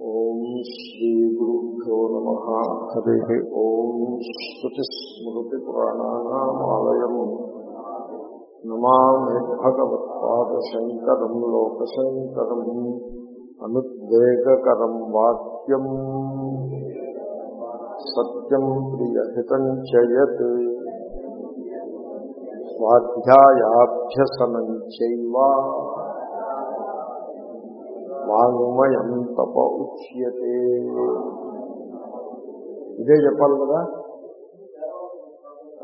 ఓం శ్రీ గురుభ్యో నమ. హరి ఓం శ్రుతిస్మృతిపురాణానామాలయం నమామి భగవత్పాదశంకరం లోకశంకరం అనుద్వేగకరం వాక్యం. సత్యం ప్రియహితం చయత్ స్వాధ్యాయాభ్యసనం చైవ. వాంగ్మయం తప ఉచ్యతే. ఇదే చెప్పాలి కదా?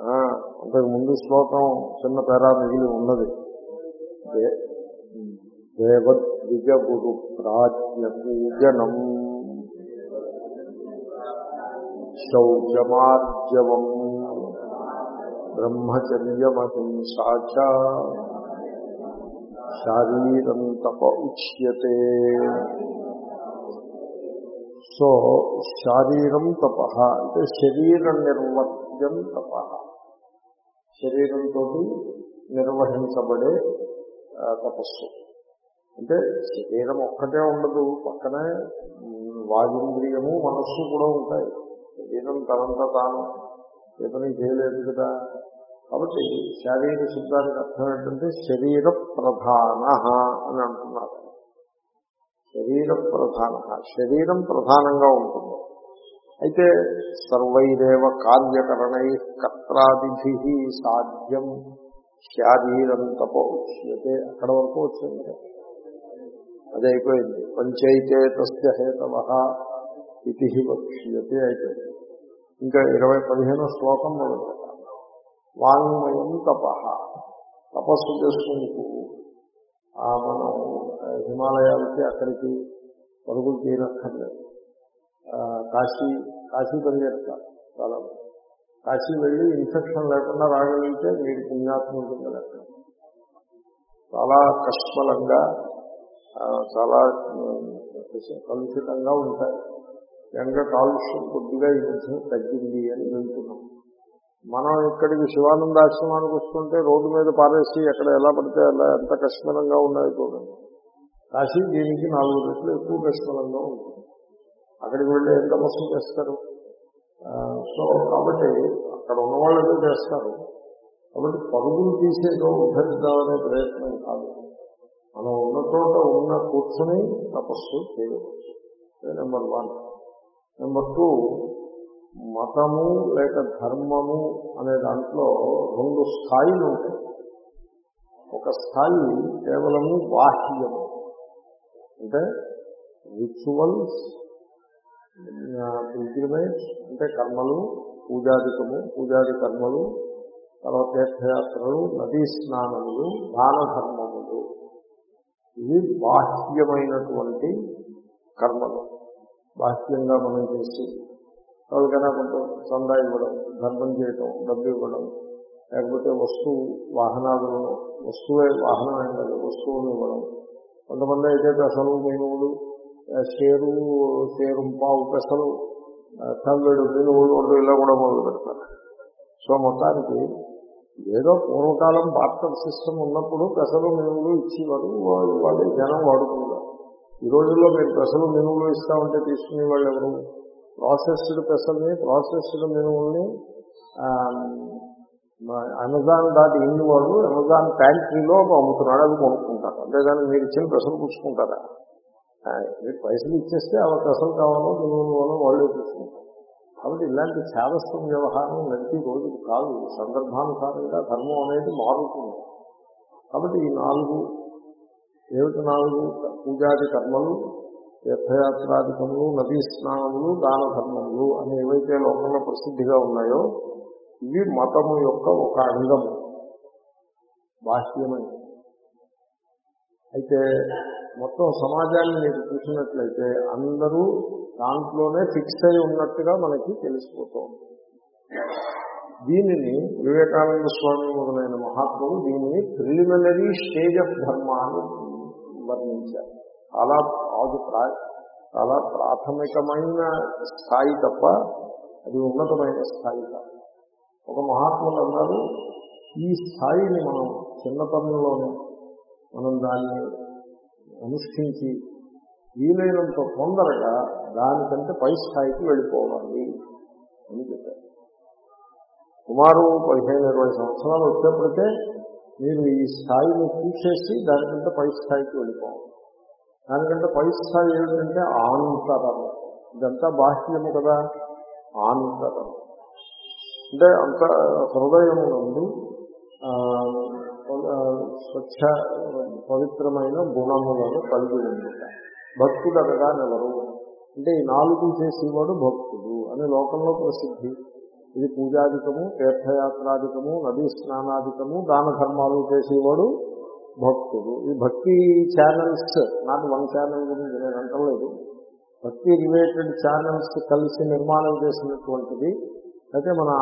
ఆ, అంతకు ముందు శ్లోకం చిన్న పేరా మిగిలి ఉన్నది. దేవద్విజ గురు ప్రాజ్ఞ పూజనం శౌచమార్జవం. బ్రహ్మచర్యమహింసాచ. శారీరం తప ఉచ్యతే సో శారీరం తప అంటే శరీర నిర్వర్త్యం తప శరీరంతో నిర్వహించబడే తపస్సు. అంటే శరీరం ఒక్కటే ఉండదు పక్కనే వాయుంద్రియము మనస్సు కూడా ఉంటాయి. శరీరం తనంత తాను ఏ పని చేయలేదు కదా. కాబట్టి శారీరక శబ్దానికి అర్థం ఏంటంటే శరీర ప్రధాన అని అంటున్నారు. శరీర ప్రధాన శరీరం ప్రధానంగా ఉంటుంది. అయితే సర్వైరేవ కార్యకరణై కర్తాదిభి సాధ్యం. శారీరం తపచ్యతే అక్కడ వరకు వచ్చింది. అదే అయిపోయింది. పంచైతే తస్య హేతవ ఇది వక్ష్యతే అయిపోయింది. ఇంకా ఇరవై పదిహేను శ్లోకం మొదలు వాంగ్మయం తప తపస్సు చేసుకుంటూ మనం హిమాలయాలకి అక్కడికి పరుగులు తీరక్కర్లేదు కాశీ కాశీ పరిగెడతారు చాలా కాశీ వెళ్ళి ఇన్ఫెక్షన్ లేకుండా రాగలిగితే మీరు పుణ్యాత్మ ఉంటుంది అక్కడ. చాలా కష్మలంగా చాలా కలుషితంగా ఉంటాయి. ఎండ కాలుష్యం కొద్దిగా ఈ మధ్య తగ్గింది అని వింటున్నాం మనం ఇక్కడికి శివానంద ఆశ్రమానికి వస్తుంటే రోడ్డు మీద పారేసి ఎక్కడ ఎలా పడితే అలా ఎంత కష్టంగా ఉన్నాయో చూడండి. కాశీ దీనికి నాలుగు రెట్లు ఎక్కువ కష్టంగా ఉంటుంది. అక్కడికి వెళ్ళి ఎంత మస్తు చేస్తారు? సో కాబట్టి అక్కడ ఉన్న వాళ్ళతో చేస్తారు. కాబట్టి పరుగులు తీసేదో ఉద్ధరిద్దామనే ప్రయత్నం కాదు. మనం ఉన్న చోట ఉన్న కూర్చొని తపస్సు చేయవచ్చు. నెంబర్ వన్ నెంబర్ టూ మతము లేక ధర్మము అనే దాంట్లో రెండు స్థాయిలు ఉంటాయి. ఒక స్థాయి కేవలము బాహ్యము. అంటే రిచువల్స్ పిల్గ్రిమేజ్ అంటే కర్మలు పూజాధికము పూజాది కర్మలు తర్వాత తీర్థయాత్రలు నదీ స్నానములు దాన ధర్మములు. ఇవి బాహ్యమైనటువంటి కర్మలు. బాహ్యంగా మనం చేసి ఎవరికైనా కొంచెం చందా ఇవ్వడం ధర్మం చేయటం డబ్బు ఇవ్వడం లేకపోతే వస్తువు వాహనాలను వస్తువే వాహనమే కాదు వస్తువులు ఇవ్వడం. కొంతమంది అయితే పెసలు మినువులు షేరు షేరు పావు పెసలు ఆ, తమ్మిడు మినువులు వండు ఇలా కూడా మొదలు పెడతారు సో మొత్తానికి ఏదో పూర్వకాలం బార్టర్ సిస్టమ్ ఉన్నప్పుడు పెసలు మినువులు ఇచ్చేవారు వాళ్ళు వాళ్ళు జనం వాడుకున్నారు ఈ రోజుల్లో మీరు పెసలు మినువులు ఇస్తామంటే తీసుకునే వాళ్ళు ఎవరు? ప్రాసెస్డ్ పెసల్ని ప్రాసెస్డ్ మినుముల్ని అమెజాన్ డాట్ ఇన్ వాళ్ళు అమెజాన్ ప్యాంట్రీలో అమ్ముతున్నాడు అది కొనుక్కుంటారు అంతేగాని మీరు ఇచ్చిన పెసలు పుచ్చుకుంటారా? మీరు పైసలు ఇచ్చేస్తే ఆ పెసలు కావాలో మినుములు వాళ్ళు వాళ్ళే కాబట్టి ఇలాంటి చేదస్థం వ్యవహారం నడిపే రోజులు కాదు. సందర్భానుసారంగా ధర్మం అనేది మారుతుంది. కాబట్టి ఈ నాలుగు ఏమిటి నాలుగు పూజాది కర్మలు? తీర్థయాత్రాధికములు నదీ స్నానములు దాన ధర్మములు అని ఏవైతే లోకంలో ప్రసిద్ధిగా ఉన్నాయో ఇవి మతము యొక్క ఒక అంగము. బాహ్యమని అయితే మొత్తం సమాజాన్ని మీరు చూసినట్లయితే అందరూ దాంట్లోనే ఫిక్స్ అయి ఉన్నట్టుగా మనకి తెలిసిపోతుంది దీనిని వివేకానంద స్వామి మొదలైన మహాత్ములు దీనిని ప్రిలిమినరీ స్టేజ్ ఆఫ్ ధర్మ అని వర్ణించారు. చాలా అది ప్రా చాలా ప్రాథమికమైన స్థాయి తప్ప అది ఉన్నతమైన స్థాయి కాదు. ఒక మహాత్ములు అన్నారు ఈ స్థాయిని మనం చిన్నతనంలోనే మనం దాన్ని అనుష్ఠించి వీలైనంత తొందరగా దానికంటే పై స్థాయికి వెళ్ళిపోవాలి అని చెప్పారు. సుమారు పదిహేను ఇరవై సంవత్సరాలు వచ్చేప్పటికే మీరు ఈ స్థాయిని చూసేసి దానికంటే పై స్థాయికి వెళ్ళిపోవాలి. దానికంటే పై స్థాయి ఏమిటంటే ఆంతరము ఇదంతా బాహ్యము కదా ఆంతరము అంటే అంత హృదయము నుండి స్వచ్ఛ పవిత్రమైన గుణములను కలిగి ఉండుట. భక్తుడు అనగా నెవరు అంటే ఈ నాలుగు చేసేవాడు భక్తుడు అని లోకంలో ప్రసిద్ధి. ఇది పూజాధికము తీర్థయాత్రాధికము నదీ స్నానాధికము దాన ధర్మాలు చేసేవాడు భక్తుడు. ఈ భక్తి ఛానల్స్ నాకు వన్ ఛానల్ గురించి నేను అంటలేదు. భక్తి రిలేటెడ్ ఛానల్స్ కలిసి నిర్మాణం చేసినటువంటిది. అయితే మన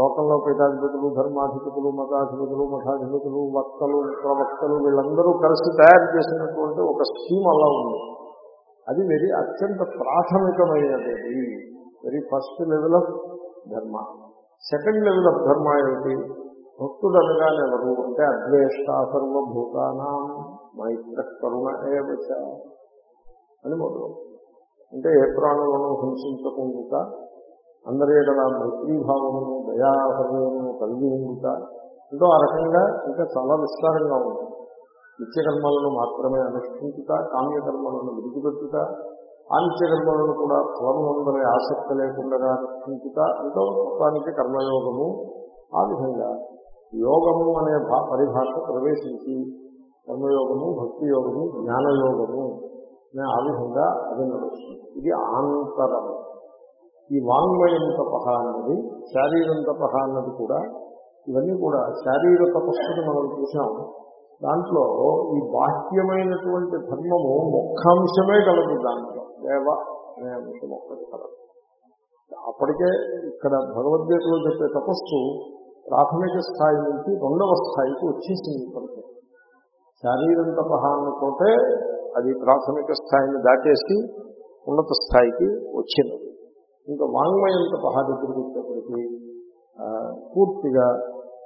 లోకంలో పీఠాధిపతులు ధర్మాధిపతులు మతాధిపతులు మఠాధిపతులు వక్తలు ప్రవక్తలు వీళ్ళందరూ కలిసి తయారు చేసినటువంటి ఒక స్కీమ్ అలా ఉంది. అది వెరీ అత్యంత ప్రాథమికమైనది. Very first level of dharma second level of dharma ఏమిటి? భక్తుడు అనగానే ఎవరు అంటే అద్వేష్ట సర్వభూతానాం మైత్ర కరుణ ఏవచ అని మొదలు. అంటే ఏ ప్రాణులను హింసించకుండా అందరి ఎడల మైత్రీభావమును దయాహృదయమును కలిగి ఉండుట అంటూ ఆ రకంగా ఇంకా చాలా విస్తారంగా ఉంది. నిత్యకర్మలను మాత్రమే అనుష్ఠించుట కామ్యకర్మలను విడిచిపెట్టుట ఆ నిత్యకర్మలను కూడా ఫలమునందరి ఆసక్తి లేకుండా అనుష్ఠించుట అంటూ మొత్తానికి కర్మయోగము ఆ విధంగా యోగము అనే భా- పరిభాష ప్రవేశించి కర్మయోగము భక్తి యోగము జ్ఞానయోగము అనే ఆ విధంగా అది నడుస్తుంది. ఇది ఆంతరము ఈ వాంగ్మయం తపహ అన్నది శారీరం తపహ అన్నది కూడా ఇవన్నీ కూడా శారీర తపస్సుని మనం చూసాం దాంట్లో ఈ బాహ్యమైనటువంటి ధర్మము ముఖ్యాంశమే కలదు దాంట్లో. దేవ అనే అంశం ఒక్కటి కలదు. అప్పటికే ఇక్కడ భగవద్గీతలో చెప్పే తపస్సు ప్రాథమిక స్థాయి నుంచి రెండవ స్థాయికి వచ్చేసింది ఇప్పటికే శారీరం తపహ అనుకుంటే అది ప్రాథమిక స్థాయిని దాటేసి ఉన్నత స్థాయికి వచ్చింది. ఇంకా వాంగ్మయం తపహ దగ్గరికి వచ్చేప్పటికీ పూర్తిగా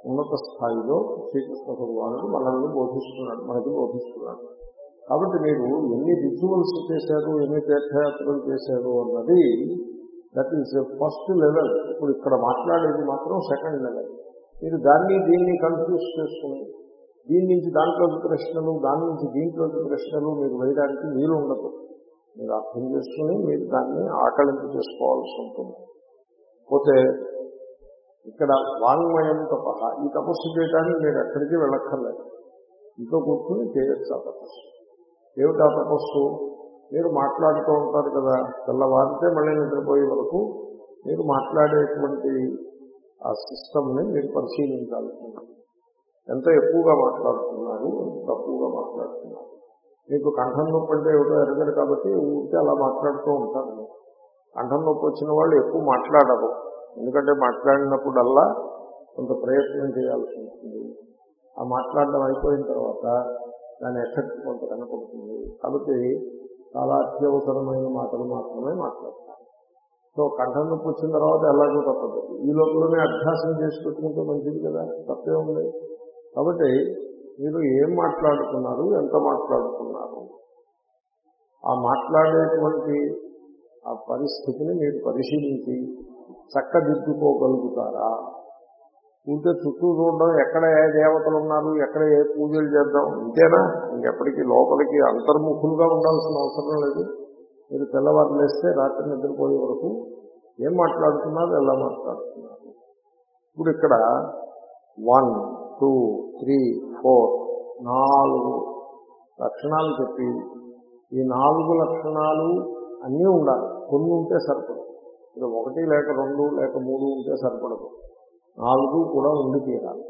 ఉన్నత స్థాయిలో శ్రీకృష్ణ భగవానుడు మనల్ని బోధిస్తున్నాడు మనకి బోధిస్తున్నాడు. కాబట్టి మీరు ఎన్ని రిచువల్స్ చేశారు ఎన్ని తీర్థయాత్రలు చేశారు అన్నది దట్ ఈస్ ఫస్ట్ లెవెల్. ఇప్పుడు ఇక్కడ మాట్లాడేది మాత్రం సెకండ్ లెవెల్. మీరు దాన్ని దీన్ని కన్ఫ్యూజ్ చేసుకుని దీని నుంచి దాంట్లోకి ప్రశ్నలు దాని నుంచి దీంట్లోకి ప్రశ్నలు మీరు వేయడానికి వీలు ఉండదు. మీరు అర్థం చేసుకుని మీరు దాన్ని ఆకలింపు చేసుకోవాల్సి ఉంటుంది. పోతే ఇక్కడ వాంగ్మయం తప ఈ తపస్సు చేయడానికి మీరు ఎక్కడికి వెళ్ళక్కర్లేదు. ఇంట్లో కూర్చుని చేయొచ్చు ఆ తపస్సు. ఏమిటి ఆ తపస్సు? మీరు మాట్లాడుతూ ఉంటారు కదా తెల్లవారితే మళ్ళీ నిద్రపోయే వరకు మీరు మాట్లాడేటువంటి ఆ సిస్టమ్ని మీరు పరిశీలించాల్సి ఉంటుంది ఎంత ఎక్కువగా మాట్లాడుతున్నారు తక్కువగా మాట్లాడుతున్నారు. మీకు కంఠం నొప్పి అంటే ఏమిటో ఎరగరు కాబట్టి ఊరికే అలా మాట్లాడుతూ ఉంటారు. కంఠం నొప్పి వచ్చిన వాళ్ళు ఎక్కువ మాట్లాడరు. ఎందుకంటే మాట్లాడినప్పుడల్లా కొంత ప్రయత్నం చేయాల్సి ఉంటుంది ఆ మాట్లాడడం అయిపోయిన తర్వాత దాని ఎఫెక్ట్ కొంత కనపడుతుంది. కాబట్టి చాలా అత్యవసరమైన మాటలు మాత్రమే మాట్లాడుతుంది సో కంఠం నొప్పి వచ్చిన తర్వాత ఎలాగో తప్పదు. ఈ లోపలనే అభ్యాసం చేసి పెట్టుకుంటే మంచిది కదా తప్పే ఉంది. కాబట్టి మీరు ఏం మాట్లాడుతున్నారు ఎంత మాట్లాడుతున్నారు ఆ మాట్లాడేటువంటి ఆ పరిస్థితిని మీరు పరిశీలించి చక్కదిద్దుకోగలుగుతారా? ఉంటే చుట్టూ చూడడం ఎక్కడ ఏ దేవతలు ఉన్నారు ఎక్కడ ఏ పూజలు చేద్దాం ఇంతేనా? ఇంకెప్పటికీ లోపలికి అంతర్ముఖులుగా ఉండాల్సిన అవసరం లేదు. మీరు తెల్లవారు లేస్తే రాత్రి నిద్రపోయే వరకు ఏం మాట్లాడుతున్నారు ఎలా మాట్లాడుతున్నారు? ఇప్పుడు ఇక్కడ వన్ టూ త్రీ ఫోర్ నాలుగు లక్షణాలు చెప్పి ఈ నాలుగు లక్షణాలు అన్నీ ఉండాలి. కొన్ని ఉంటే సరిపడదు. ఇప్పుడు ఒకటి లేక రెండు లేక మూడు ఉంటే సరిపడదు. నాలుగు కూడా ఉండి తీరాలి.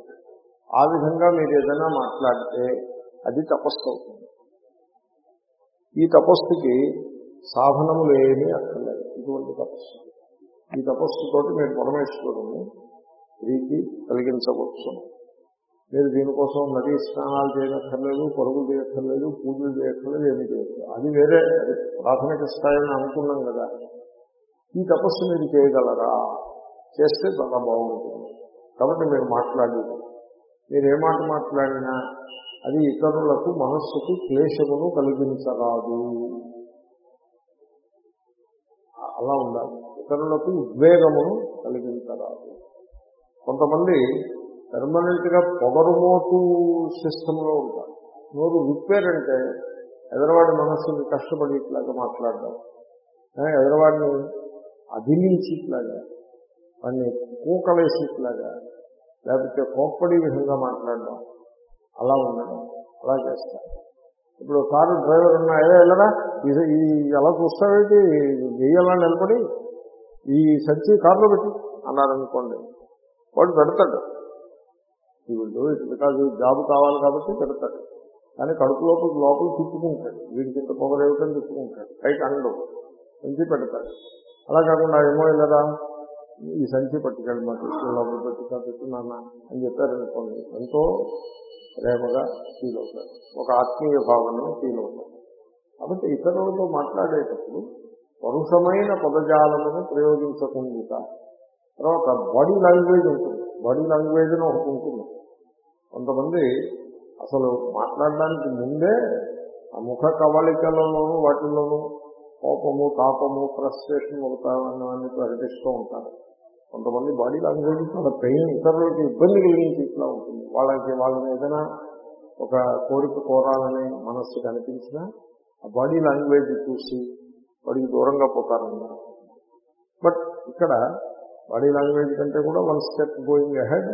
ఆ విధంగా మీరు ఏదైనా మాట్లాడితే అది తపస్సు అవుతుంది. ఈ తపస్సుకి సాధనములు ఏమీ అక్కర్లేదు. ఇటువంటి తపస్సు. ఈ తపస్సుతోటి మీరు పరమేశ్వరుని ప్రీతి కలిగించవచ్చు. మీరు దీనికోసం నదీ స్నానాలు చేయనక్కర్లేదు పరుగులు చేయక్కర్లేదు పూజలు చేయక్కర్లేదు ఏమీ చేయలేదు అది వేరే ప్రాథమిక స్థాయిని అనుకున్నాం కదా. ఈ తపస్సు మీరు చేయగలరా? చేస్తే చాలా బాగుంటుంది. కాబట్టి మీరు మాట్లాడేది. మీరు ఏ మాట మాట్లాడినా అది ఇతరులకు మనస్సుకు క్లేశమును కలిగించరాదు. అలా ఉండాలి. ఇతరులకు ఉద్వేగమును కలిగించరాదు. కొంతమంది పెర్మనెంట్గా పొగరుమోటు సిస్టంలో ఉంటారు. నోరు విప్పారంటే ఎదరవాడి మనస్సుని కష్టపడి ఇట్లాగా మాట్లాడడం. ఎదరవాడిని అధిలించి ఇట్లాగా వాడిని కూకలేసి ఇట్లాగా లేకపోతే కోప్పడి విధంగా మాట్లాడడం. అలా ఉండడం. అలా చేస్తారు. ఇప్పుడు కారు డ్రైవర్ ఉన్నా ఏదో వెళ్ళరా? ఇది ఈ ఎలా చూస్తావేంటి? వెయ్యలా నిలబడి? ఈ సంచి కారులో పెట్టి. అన్నారనుకోండి. వాడు పెడతాడు. వీళ్ళు బికాజ్ జాబ్ కావాలి కాబట్టి పెడతాడు. కానీ కడుపు లోపల లోపల తిప్పుకుంటాడు. వీడికి ఇంత పొగరేవిటని తిప్పుకుంటాడు. పైకి అండవు సంచి పెడతాడు. అలా కాకుండా ఏమో వెళ్ళరా? ఈ సంచి పట్టుకెళ్ళి మా తీసుకుని లోపల పెట్టుగా పెట్టున్నాన్న అని చెప్పారనుకోండి. ఎంతో ప్రేమగా ఫీల్ అవుతారు. ఒక ఆత్మీయ భావనను ఫీల్ అవుతారు. కాబట్టి ఇతరులతో మాట్లాడేటప్పుడు పరుషమైన పదజాలమును ప్రయోగించకుండా తర్వాత బాడీ లాంగ్వేజ్ ఉంటుంది. బాడీ లాంగ్వేజ్ అని ఒకటి ఉంటుంది. కొంతమంది అసలు మాట్లాడడానికి ముందే ఆ ముఖ కవళికలలోనూ వాటిల్లోనూ కోపము తాపము ఫ్రస్ట్రేషన్ అవుతామని ప్రకటిస్తూ ఉంటారు. కొంతమంది బాడీ లాంగ్వేజ్ చాలా పెయిన్ ఇతరులకి ఇబ్బంది కలిగించేట్లా ఉంటుంది. వాళ్ళకి వాళ్ళని ఏదైనా ఒక కోరిక కోరాలని మనస్సు కనిపించినా ఆ బాడీ లాంగ్వేజ్ చూసి వాడికి దూరంగా పోతారన్నారు బట్ ఇక్కడ బాడీ లాంగ్వేజ్ కంటే కూడా వన్ స్టెప్ గోయింగ్ అహెడ్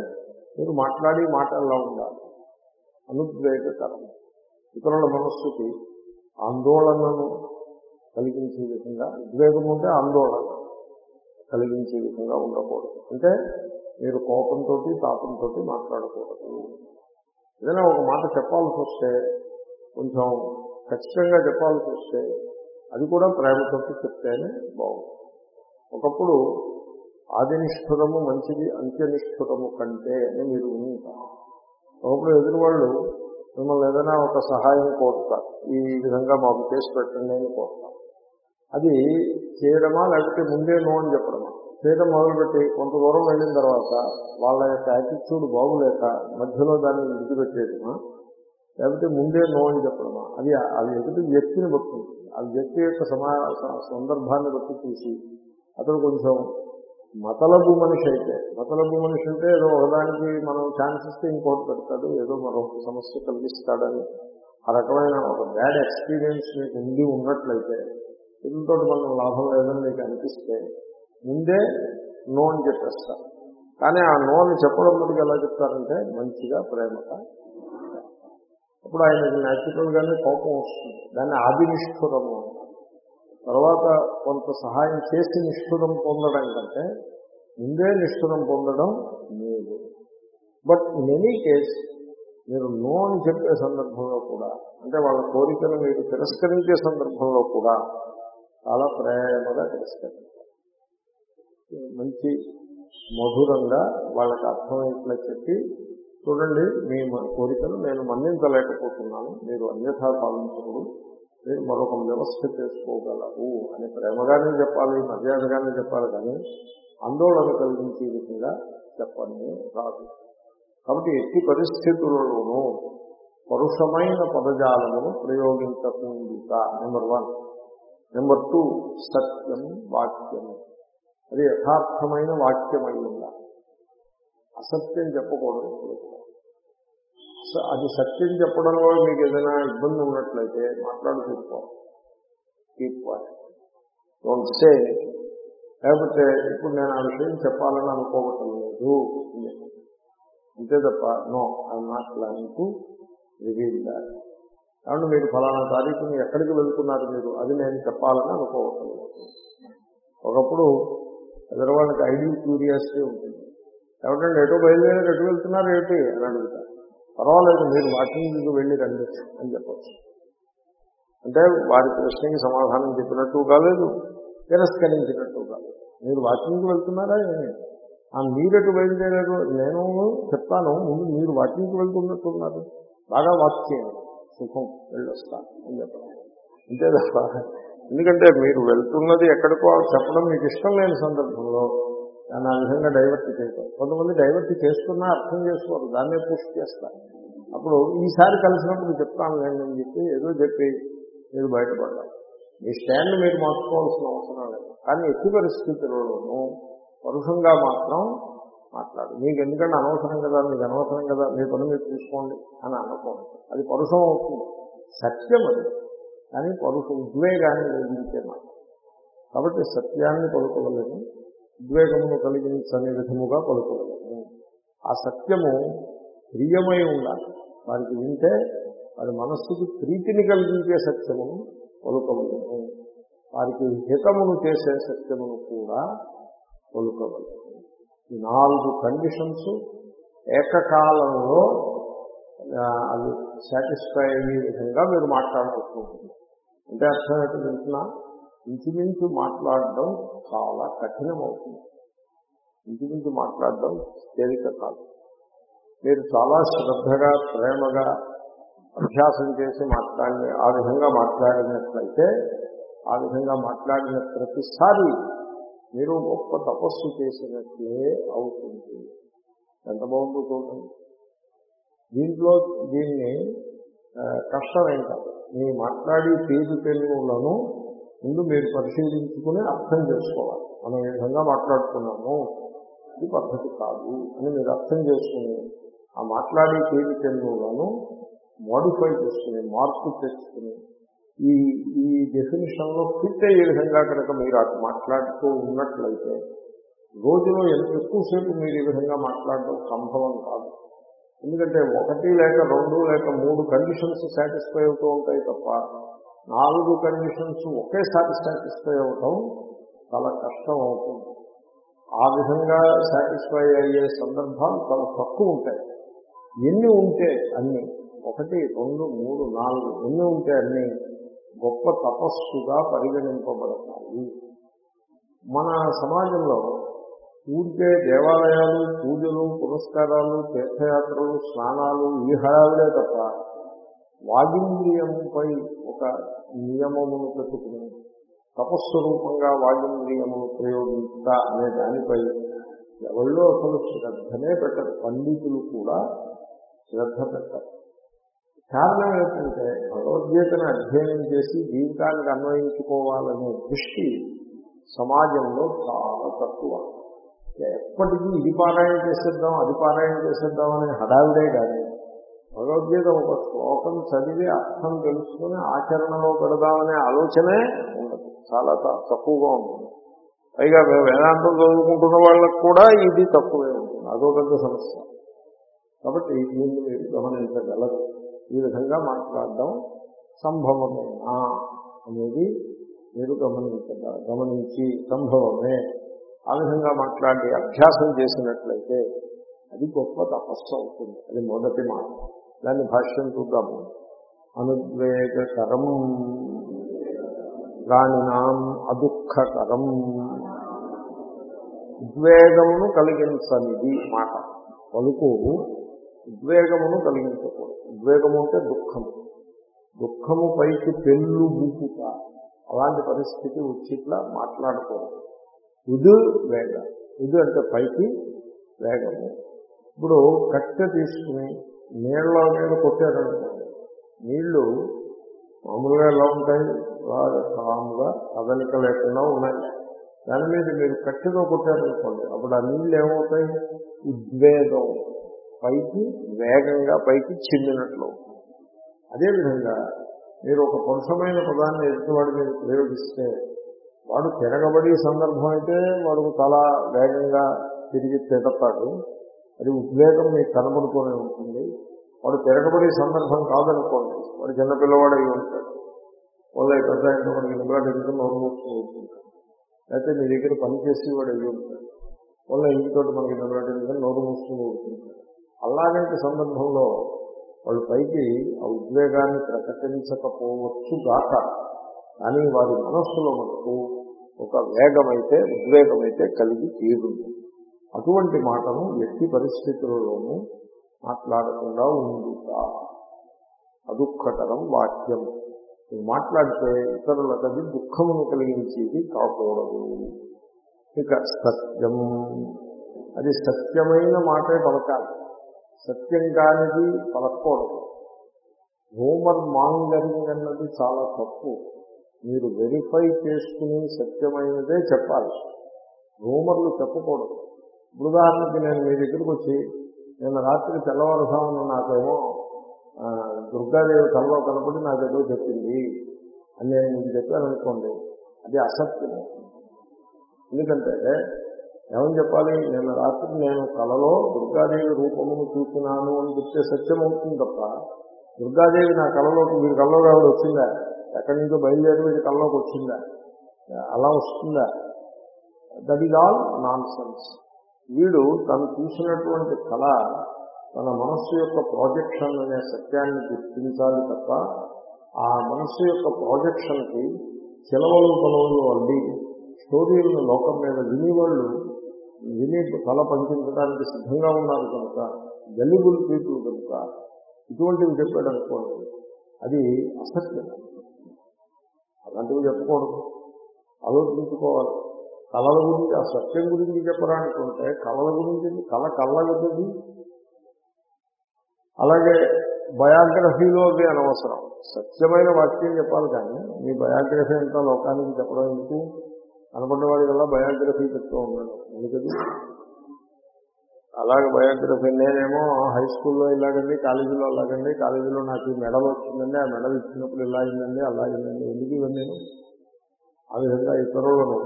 మీరు మాట్లాడి మాటల్లో ఉండాలి. అనుద్వేగకరం. ఇతరుల మనస్సుకి ఆందోళనను కలిగించే విధంగా ఉద్వేగం ఉంటే ఆందోళన. కలిగించే విధంగా ఉండకూడదు. అంటే మీరు కోపంతో తాపంతో మాట్లాడకూడదు. ఏదైనా ఒక మాట చెప్పాల్సి వస్తే కొంచెం ఖచ్చితంగా చెప్పాల్సి వస్తే అది కూడా ప్రేమతో చెప్తేనే బాగుంటుంది. ఒకప్పుడు ఆదినిష్ఠురము మంచిది అంత్యనిష్ఠురము కంటే అని మీరు ఉంటారు ఒకప్పుడు ఎదురువాళ్ళు మిమ్మల్ని ఏదైనా ఒక సహాయం కోరుతారు. ఈ విధంగా మాకు చేసి పెట్టండి అని కోరుతారు. అది చేయడమా లేకపోతే ముందే నో అని చెప్పడమా? చేయడం మొదలుపెట్టి కొంత దూరం వెళ్ళిన తర్వాత వాళ్ళ యొక్క యాటిట్యూడ్ బాగులేక మధ్యలో దాన్ని విడిచిపెట్టేయడమా? లేకపోతే ముందే నో అని చెప్పడమా? అది అది ఎదుటి వ్యక్తిని బట్టి ఆ వ్యక్తి యొక్క సమా సందర్భాన్ని బట్టి చూసి అతను కొంచెం మతలబు మనిషి అయితే మతలబు మనిషి అంటే ఏదో ఒకదానికి మనం ఛాన్స్ ఇస్తే ఇంకోటి పెడతాడు ఏదో మరొక సమస్య కలిగిస్తాడని ఆ రకమైన ఒక బ్యాడ్ ఎక్స్పీరియన్స్ మీకు ఉండి ఉన్నట్లయితే ఇతనితో మనం లాభం లేదని మీకు అనిపిస్తే ముందే నో అని చెప్పేస్తారు కానీ ఆ నో అని చెప్పడం మటుకు ఎలా చెప్తారంటే మంచిగా ప్రేమగా. అప్పుడు ఆయనకి న్యాచురల్ గానే కోపం వస్తుంది. దాన్ని ఆది నిష్ఠురము తర్వాత కొంత సహాయం చేసి నిష్ఠురం పొందడం కంటే ముందే నిష్ఠురం పొందడం లేదు బట్ ఇన్ ఎనీ కేస్ మీరు నో అని చెప్పే సందర్భంలో కూడా అంటే వాళ్ళ కోరికను మీరు తిరస్కరించే సందర్భంలో కూడా చాలా ప్రేమగా తిరస్కరించాలి మంచి మధురంగా వాళ్ళకి అర్థమయ్యేట్లా చెప్పి చూడండి మీ కోరికను నేను మన్నించలేకపోతున్నాను. మీరు అన్యథా భావించకూడదు మీరు మరొక వ్యవస్థ చేసుకోగలరు. అని ప్రేమగానే చెప్పాలి మర్యాదగానే చెప్పాలి కానీ ఆందోళన కలిగించే విధంగా చెప్పని రాదు. కాబట్టి ఎట్టి పరిస్థితులలోనూ పరుషమైన పదజాలమును ప్రయోగించకుండా. Number one. నెంబర్ టూ సత్యం వాక్యము అది యథార్థమైన వాక్యం అయ్యిందా అసత్యం చెప్పకూడదు. స- అది సత్యం చెప్పడంలో మీకు ఏదైనా ఇబ్బంది ఉన్నట్లయితే మాట్లాడి తీసుకోవాలి కీప్ డోంట్ సే లేకపోతే ఇప్పుడు నేను ఆ విషయం చెప్పాలని అనుకోవటం లేదు. అంతే తప్ప no I'm not planning to reveal that కాబట్టి మీరు ఫలానా తారీఖుని ఎక్కడికి వెళ్తున్నారు మీరు? అది నేను చెప్పాలని అనుకోవటం. ఒకప్పుడు ఎదరవాళ్ళకి ఐడి క్యూరియాసిటీ ఉంటుంది. ఎవరంటే ఎటు బయలుదేరి ఎటు వెళ్తున్నారు ఏంటి అని అడుగుతారు. పర్వాలేదు మీరు వాకింగ్కి వెళ్ళి రండి అని చెప్పచ్చు. అంటే వారి ప్రశ్నకి సమాధానం చెప్పినట్టు కాలేదు తిరస్కరించినట్టు కాలేదు. మీరు వాకింగ్కి వెళ్తున్నారా ఏమి? ఆ మీరెటు బయలుదేరారు? నేను చెప్తాను ముందు మీరు వాకింగ్కి వెళ్తున్నట్టున్నారు బాగా వాక్ చేయండి. సుఖం వెళ్ళొస్తాను అని చెప్పడం. అంతే తప్ప ఎందుకంటే మీరు వెళ్తున్నది ఎక్కడికో చెప్పడం మీకు ఇష్టం లేని సందర్భంలో దాన్ని ఆ విధంగా డైవర్ట్ చేయటం కొంతమంది డైవర్ట్ చేస్తున్నా అర్థం చేసుకోరు దాన్నే పూర్తి చేస్తారు. అప్పుడు ఈసారి కలిసినప్పుడు చెప్తాను లేని చెప్పి ఏదో చెప్పి మీరు బయటపడ్డారు. మీ స్టాండ్ మీరు మార్చుకోవాల్సిన అవసరం లేదు. కానీ ఎట్టి పరిస్థితుల్లోనూ పరుషంగా మాత్రం మాట్లాడు. మీకు ఎందుకంటే అనవసరం కదా మీకు అనవసరం కదా మీ పని మీరు చూసుకోండి అని అనుకోండి అది పరుషం అవుతుంది. సత్యం అది. కానీ పరుష ఉద్వేగాన్ని కలిగించే మాట కాబట్టి సత్యాన్ని పలుకోవలేము ఉద్వేగమును కలిగించని విధముగా పలుకోవలేము. ఆ సత్యము ప్రియమై ఉండాలి. వారికి వింటే వారి మనస్సుకి ప్రీతిని కలిగించే సత్యమును పలుకవలేము. వారికి హితమును చేసే సత్యమును కూడా పలుకవలేము. ఈ నాలుగు కండిషన్స్ ఏకకాలంలో అది అవి సాటిస్ఫై అయ్యే విధంగా మీరు మాట్లాడాల్సి ఉంటుంది అంటే అర్థం ఏంటో తెలిసిన ఇంచుమించు మాట్లాడడం చాలా కఠినమవుతుంది. ఇంచుమించు మాట్లాడడం తేలిక కాదు. మీరు చాలా శ్రద్ధగా ప్రేమగా అభ్యాసం చేసి మాట్లాడి ఆ విధంగా మాట్లాడినట్లయితే ఆ విధంగా మాట్లాడిన ప్రతిసారి మీరు గొప్ప తపస్సు చేసినట్లే అవుతుంది. ఎంత బాగుందో చూడండి. దీంట్లో దీన్ని కష్టమేం కాదు మీ మాట్లాడి పేరు తెలుగులను ముందు మీరు పరిశీలించుకుని అర్థం చేసుకోవాలి. మనం ఏ విధంగా మాట్లాడుతున్నాము ఇది పద్ధతి కాదు అని మీరు అర్థం చేసుకుని ఆ మాట్లాడే పేరు తెలుగులను మోడిఫై చేసుకుని మార్పు తెచ్చుకుని ఈ ఈ డెఫినేషన్లో ఫిట్ అయ్యే విధంగా కనుక మీరు అటు మాట్లాడుతూ ఉన్నట్లయితే రోజులో ఎంత ఎక్కువసేపు మీరు ఈ విధంగా మాట్లాడడం సంభవం కాదు. ఎందుకంటే ఒకటి లేక రెండు లేక మూడు కండిషన్స్ సాటిస్ఫై అవుతూ ఉంటాయి తప్ప నాలుగు కండిషన్స్ ఒకేసారి సాటిస్ఫై అవటం చాలా కష్టం అవుతుంది. ఆ విధంగా సాటిస్ఫై అయ్యే సందర్భాలు చాలా తక్కువ ఉంటాయి. ఎన్ని ఉంటే అన్ని ఒకటి రెండు మూడు నాలుగు ఎన్ని ఉంటే అన్నీ గొప్ప తపస్సుగా పరిగణింపబడతాయి. మన సమాజంలో ఊరికే దేవాలయాలు పూజలు పురస్కారాలు తీర్థయాత్రలు స్నానాలు ఈ హడావిడే తప్ప వాగింద్రియముపై ఒక నియమమును పెట్టుకుని తపస్సు రూపంగా వాగింద్రియమును ప్రయోగించుట అనే దానిపై ఎవరిలో అసలు శ్రద్ధనే పెట్టరు. పండితులు కూడా శ్రద్ధ పెట్టరు. కారణం ఏంటంటే భగవద్గీతను అధ్యయనం చేసి జీవితానికి అన్వయించుకోవాలనే దృష్టి సమాజంలో చాలా తక్కువ. ఎప్పటికీ ఇది పారాయణ చేసేద్దాం అది పారాయణ చేసేద్దాం అనే హడావిడే కానీ భగవద్గీత ఒక శ్లోకం చదివి అర్థం తెలుసుకుని ఆచరణలో పెడదామనే ఆలోచనే ఉండదు. చాలా తక్కువగా ఉంటుంది. పైగా వేదాంతం చదువుకుంటున్న వాళ్ళకు కూడా ఇది తక్కువే ఉంటుంది. అదో పెద్ద సమస్య. కాబట్టి దీన్ని మీరు గమనించగలరు. ఈ విధంగా మాట్లాడడం సంభవమేనా అనేది మీరు గమనించగ గమనించి సంభవమే. ఆ విధంగా మాట్లాడి అభ్యాసం చేసినట్లయితే అది గొప్ప తపస్సు అవుతుంది. అది మొదటి మాట దాన్ని భాష్యం చూద్దాము అనుద్వేగకరం ప్రాణినాం అదుఃఖకరం. ఉద్వేగమును కలిగించనిది మాట. పలుకు ఉద్వేగమును కలిగించకూడదు. ఉద్వేగము అంటే దుఃఖము. దుఃఖము పైకి పెళ్ళు బూపుట అలాంటి పరిస్థితి వచ్చిట్లా మాట్లాడకూడదు. ఉదు వేగ. ఉదు అంటే పైకి వేగము. ఇప్పుడు కట్టె తీసుకుని నీళ్ళ మీద కొట్టారనుకోండి. నీళ్ళు మామూలుగా ఎలా ఉంటాయి? బాగా కాముగా కదలిక లేకుండా ఉన్నాయి. దాని మీద మీరు కట్టెతో కొట్టారనుకోండి అప్పుడు ఆ నీళ్ళు ఏమవుతాయి ఉద్వేగం. పైకి వేగంగా పైకి చెందినట్లు. అదేవిధంగా మీరు ఒక పరుషమైన పదాన్ని ఎదుటివాడి మీద ప్రయోగిస్తే వాడు తిరగబడి సందర్భం అయితే వాడు చాలా వేగంగా తిరిగి తిడతాడు. అది ఉద్వేగం మీకు కనబడుతూనే ఉంటుంది. వాడు తిరగబడే సందర్భం కాదనుకోండి. వాడు చిన్నపిల్లవాడు అయి ఉంటాడు. వాళ్ళ పెద్ద ఆయన మనకి నిలబడి ఎందుకు నోరు మూసుకుని లేకపోతే మీ దగ్గర పనిచేసి వాడు అయ్యి ఉంటాడు. వాళ్ళ ఇంటితో మనకి నిలబడి నోరు మూసుకుని ఊరుకుంటాడు అలాంటి సందర్భంలో వాళ్ళు పైకి ఆ ఉద్వేగాన్ని ప్రకటించకపోవచ్చు గాక కానీ వారి మనస్సులో మనకు ఒక వేగమైతే ఉద్వేగమైతే కలిగి తీరుంది. అటువంటి మాటను ఎట్టి పరిస్థితులలోనూ మాట్లాడకుండా ఉండుట. అదుఃఖకరం వాక్యం. మాట్లాడితే ఇతరులకది అది దుఃఖమును కలిగించేది కాకూడదు. ఇక సత్యం. అది సత్యమైన మాటే పలకాలి. సత్యం కానిది పలకూడదు. రూమర్ మాంగరింగ్ అన్నది చాలా తప్పు. మీరు వెరిఫై చేసుకుని సత్యమైనదే చెప్పాలి. రూమర్లు చెప్పకూడదు. ఉదాహరణకి నేను మీ దగ్గరికి వచ్చి నేను రాత్రి తెల్లవారుసామని నాకేమో దుర్గాదేవి కల్లో కనపడి నా దగ్గర చెప్పింది. అని నేను మీకు చెప్పాను అనుకోండి అది అసత్యం ఎందుకంటే ఏమని చెప్పాలి? నేను రాత్రి నేను కలలో దుర్గాదేవి రూపమును చూసినాను అని చెప్తే సత్యం అవుతుంది తప్ప దుర్గాదేవి నా కళలోకి మీరు కళ్ళలోకి ఆవిడ వచ్చిందా? ఎక్కడి నుంచో బయలుదేరి మీరు కళ్ళలోకి వచ్చిందా? అలా వస్తుందా? That is all nonsense వీడు తను చూసినటువంటి కళ తన మనస్సు యొక్క ప్రాజెక్షన్ అనే సత్యాన్ని గుర్తించాలి తప్ప ఆ మనస్సు యొక్క ప్రాజెక్షన్కి సెలవులు పొలవులు అల్లి స్టోరీలను లోకం మీద వినేవాళ్ళు విని కళ పంచించడానికి సిద్ధంగా ఉన్నారు కనుక గల్లిబుల్ పీపుల్ కనుక ఇటువంటివి చెప్పాడు అనుకోండి అది అసత్యం. అలాంటివి చెప్పకూడదు. ఆలోచించుకోవాలి. కళల గురించి ఆ సత్యం గురించి చెప్పడానుకుంటే కళల గురించి కళ కళ్ళగది అలాగే బయోగ్రఫీలో అవి అనవసరం. సత్యమైన వాక్యం చెప్పాలి కానీ మీ బయోగ్రఫీ అంతా లోకానికి చెప్పడం ఎందుకు? కనపడ్డవాడి వల్ల బయోగ్రఫీ చెప్తూ ఉన్నాడు. ఎందుకది? అలాగే బయోగ్రఫీ నేనేమో హై స్కూల్లో ఇలాగండి కాలేజీలో అలాగండి కాలేజీలో నాకు ఈ మెడల్ వచ్చిందండి ఆ మెడల్ ఇచ్చినప్పుడు ఇలా అయిందండి అలా అయిందండి ఎందుకు ఇవన్నీ? ఆ విధంగా ఇతరులను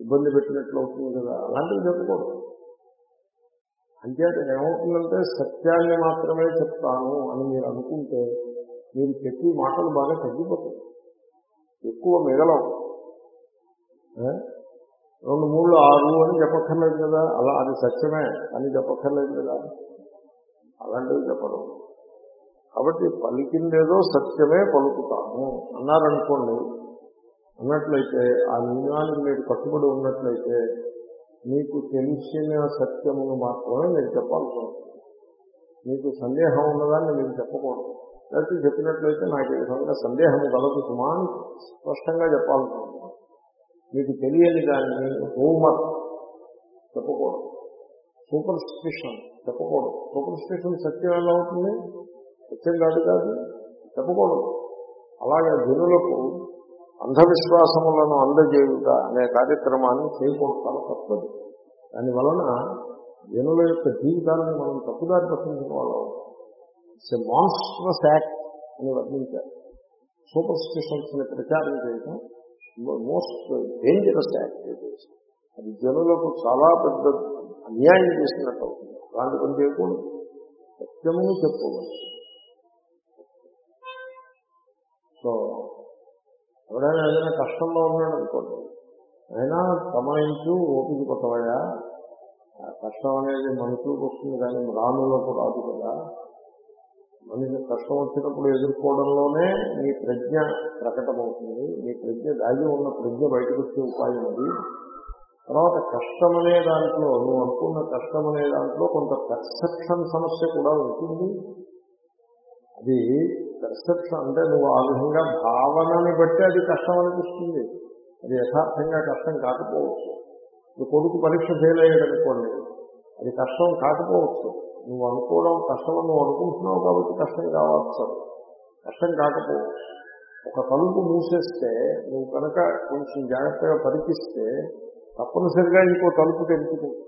ఇబ్బంది పెట్టినట్లు అవుతుంది కదా అలాంటివి చెప్పకూడదు. అంచేత ఏమవుతుందంటే సత్యాన్ని మాత్రమే చెప్తాను అని మీరు అనుకుంటే మీరు చెప్పి మాటలు బాగా తగ్గిపోతాయి. ఎక్కువ మిగలవు రెండు మూడు ఆరు అని చెప్పక్కర్లేదు కదా. అలా అది సత్యమే అని చెప్పక్కర్లేదు కదా. అలాంటివి చెప్పడం కాబట్టి పలికిందేదో సత్యమే పలుకుతాము అన్నారనుకోండి. అన్నట్లయితే ఆ నియమానికి మీరు కట్టుబడి ఉన్నట్లయితే మీకు తెలిసిన సత్యమును మాత్రమే మీరు చెప్పాల్సి ఉంటుంది మీకు సందేహం ఉన్నదాన్ని మీరు చెప్పకూడదు. లేకపోతే చెప్పినట్లయితే నాకు ఈ విధంగా సందేహం కలదు సుమా స్పష్టంగా చెప్పాల్సి ఉంటుంది మీకు తెలియని దాన్ని హోమర్ చెప్పకూడదు. సూపర్ స్టిషన్ చెప్పకూడదు. సూపర్ స్టిషన్ సత్యం ఎలా అవుతుంది సత్యం కాదు కాదు చెప్పకూడదు. అలాగే జనులకు అంధవిశ్వాసములను అందజేయుట అనే కార్యక్రమాన్ని చేయకూడదు చాలా తప్పదు దానివలన జనుల యొక్క జీవితాన్ని మనం తప్పుదారి పట్టించిన వాళ్ళు. ఇట్స్ ఎ మాన్స్ట్రస్ యాక్ట్ అని వర్ణించారు. సూపర్ స్టిషన్స్ని ప్రచారం చేయడం మోస్ట్ డేంజరస్ యాక్టివిటీస్ అది జనులకు చాలా పెద్ద అన్యాయం చేసినట్టు అవుతుంది. అలాంటి పని చేయకూడదు సత్యమని చెప్పుకోవాలి సో ఎవరైనా ఏదైనా కష్టంలో ఉన్నాడు అనుకోండి అయినా తమాయించు ఓపిక కొట్టవయా కష్టం అనేది మనుషులకు వస్తుంది కానీ రానులకు రాదు కదా. మనిషి కష్టం వచ్చినప్పుడు ఎదుర్కోవడంలోనే నీ ప్రజ్ఞ ప్రకటమవుతుంది. నీ ప్రజ్ఞ దాగి ఉన్న ప్రజ్ఞ బయటకు వచ్చే ఉపాయం అది. తర్వాత కష్టం అనే దాంట్లో నువ్వు అనుకున్న కష్టం అనే దాంట్లో కొంత పెర్సెప్షన్ సమస్య కూడా ఉంటుంది. అది పెర్సెప్షన్ అంటే నువ్వు ఆ విధంగా భావనని బట్టి అది కష్టం అనిపిస్తుంది. అది యథార్థంగా కష్టం కాకపోవచ్చు. నువ్వు కొడుకు పరీక్ష ఫెయిల్ అయ్యాడు అనుకోండి అది కష్టం కాకపోవచ్చు. నువ్వు అనుకోవడం కష్టం నువ్వు అనుకుంటున్నావు కాబట్టి కష్టం కావచ్చు కష్టం కాకపోవచ్చు. ఒక తలుపు మూసేస్తే నువ్వు కనుక కొంచెం జాగ్రత్తగా పరికిస్తే తప్పనిసరిగా ఇంకో తలుపు తెరుచుకుంటుంది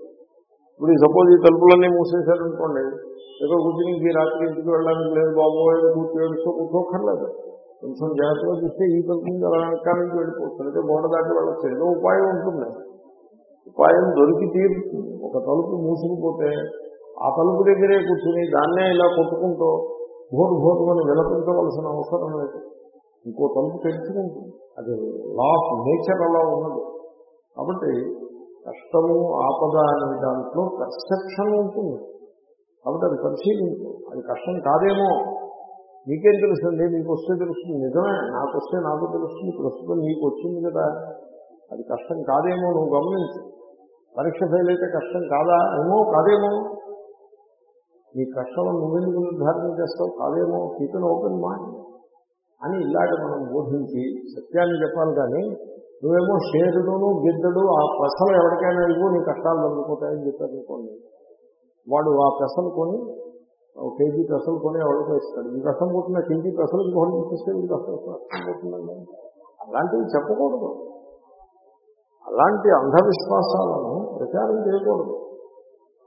ఇప్పుడు సపోజ్ ఈ తలుపులన్నీ మూసేశారనుకోండి ఏదో కూర్చుని ఈ రాత్రి ఇంటికి వెళ్ళడానికి లేదు బాబు కూర్చో ఏడుస్తూ కూర్చోక్కర్లేదు. కొంచెం జాగ్రత్తగా చూస్తే ఈ తలుపు నుంచి అలా నుంచి వెళ్ళిపోతుంది అయితే బోడ దాటి వెళ్ళచ్చు. ఏదో ఉపాయం ఉంటుంది. ఉపాయం దొరికి తీరుతుంది. ఒక తలుపు మూసుకుపోతే ఆ తలుపు దగ్గరే కూర్చుని దాన్నే ఇలా కొట్టుకుంటూ భోరు భోరు విలపించవలసిన అవసరం లేదు. ఇంకో తలుపు తెరుచుకుంటుంది. అది లా ఆఫ్ నేచర్ అలా ఉన్నది. కాబట్టి కష్టము ఆపద అనే దాంట్లో పర్సెప్షన్ ఉంటుంది. కాబట్టి అది పరిశీలించు. అది కష్టం కాదేమో? నీకేం తెలుస్తుంది? నీకు వస్తే తెలుస్తుంది. నిజమే. నాకు వస్తే నాకు తెలుస్తుంది. ప్రస్తుతం నీకు వచ్చింది కదా. అది కష్టం కాదేమో? నువ్వు గమనించు. పరీక్ష ఫెయిల్ అయితే కష్టం కాదా? ఏమో కాదేమో? నీ కష్టం నువ్వెందుకు నిర్ధారణ చేస్తావు? కాదేమో కీపెన్ ఓపెన్ మైండ్ అని ఇలాగ మనం బోధించి సత్యాన్ని చెప్పాలి కానీ నువ్వేమో షేరుడును గిద్దడు ఆ పెసలు ఎవరికైనా ఇవ్వు నీ కష్టాలు తగ్గిపోతాయని చెప్పారు అనుకోండి. వాడు ఆ పెసలు కొని ఒక కేజీ పెసలు కొని ఎవరికో ఇస్తాడు. ఈ రసం పుట్టిన కేజీ పెసలు ఇంకోటి ఇప్పిస్తే ఈ రసం పుట్టిందండి అలాంటివి చెప్పకూడదు. అలాంటి అంధవిశ్వాసాలను ప్రచారం చేయకూడదు.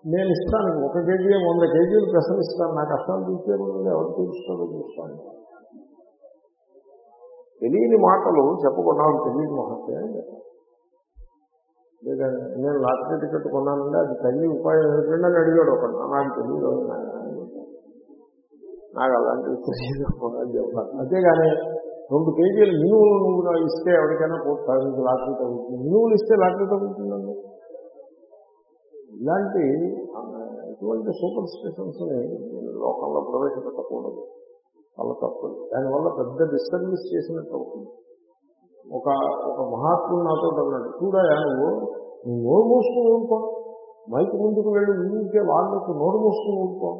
నేను ఇస్తాను. ఒక కేజీ వంద కేజీలు పెసలు ఇస్తాను. నాకు కష్టాలు తీసేయకూడదు ఎవరు తీరుస్తాడో చూస్తాను తెలియని మాటలు చెప్పకుండా తెలియని మహత్య లేదా నేను లాటరీ టికెట్ కొన్నానండి అది తల్లి ఉపాయం ఏమిటండి అని అడిగాడు ఒకడు. నాకు తెలియదు. నాకు అలాంటివి తెలియదు అంతేగాని రెండు కేజీలు మినువులు నువ్వు ఇస్తే ఎవరికైనా పోతాను లాటరీ తగ్గుతుంది మినువులు ఇస్తే లాటరీ తగ్గుతుందండి ఇలాంటి ఇటువంటి సూపర్ స్టిషన్స్ని లోకంలో ప్రవేశపెట్టకూడదు. చాలా తప్పదు దానివల్ల పెద్ద డిస్టర్బెన్స్ చేసినట్టు అవుతుంది. ఒక ఒక మహాత్ముడు నాతో అన్నాడు చూడా నువ్వు నువ్వు నోరు మూసుకుని ఊరుకో మైకు ముందుకు వెళ్ళి ఊరికే వాళ్ళకు నోరు మూసుకుని ఊరుకో